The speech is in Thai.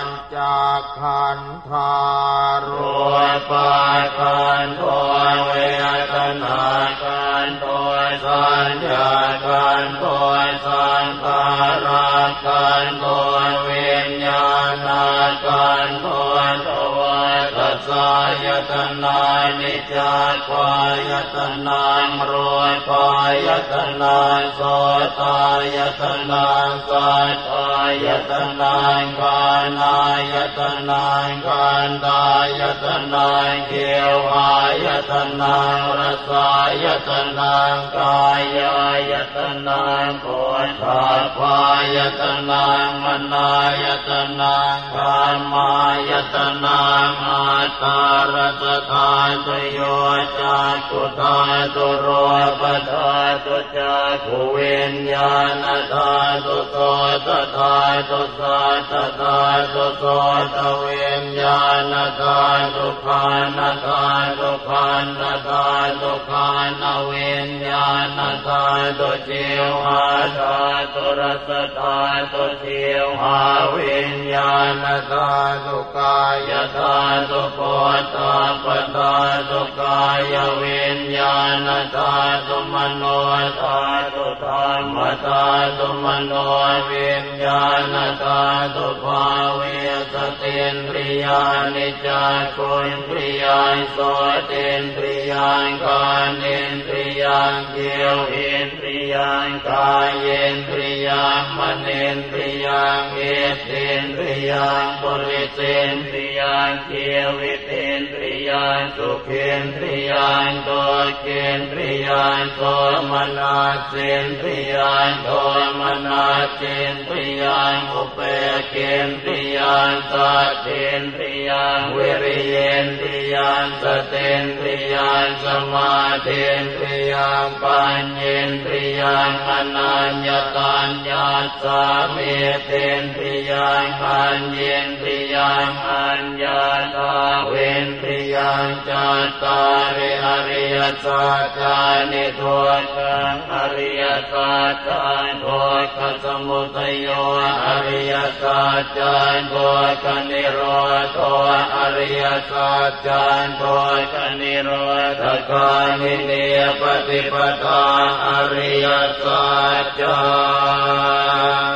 ปัญจขันธารวยปายกันโดยเวทนากันโดยสัญญากันโดยสังขารากันตัววิญญาณกันตัวตัวตั สายตนานิจจควายตนามรวยปายตนาโสตายตนาสัตตายตนากานายตนากานตายตนาเกวายตนารสายตนากายายตนาโกฏาปายตนามนายตนากามาย ตนามาตารสทาตโยจากขุทาตุโรปทาตุจาตุเวนญาณธาตุโสตธาตุสาตธาตุโสตเวนญา ณธาตุขานธาตุขานธาตุขานเวนญาณธาตุเจวาธาตุรสธาตุเจวาเวนญาณธาตุกายะธาตุ โผฏฐัพพะธาตุกายะวิญญาณะธาตุ มะโนธาตุธัมมะธาตุ มะโนวิญญาณะธาตุ พาวีสะตินทริยานจักขุนทริยัง โสตินทริยัง ฆานินทริยัง ชิวหินทริ ยัง กายินทริยัง มะนินตริยานเอเตนตริยานบริเตนตริยานเกียวิเตนตริยานสุเคนตริยานโตเคนตริยานโตมนาเซนตริยานโตมนาเซนตริยานอุเปเคนตริยานสัตเทนตริยานวิริเยนตริยานสเตนตริยานสมาเทนตริยานปัญเยนตริยานปนัญญาตันญาสาเมเตนตริยานปัญเยนตริยานอัญญาตา เวนตริยานจัตาริอริยสัจานิโทกังอริยสัจานโทกขสมุทโยอริยสัจานโทกนิโรธอริยสัจานโทกนิโรธกามิเนปฏิปทาอริยสัจจา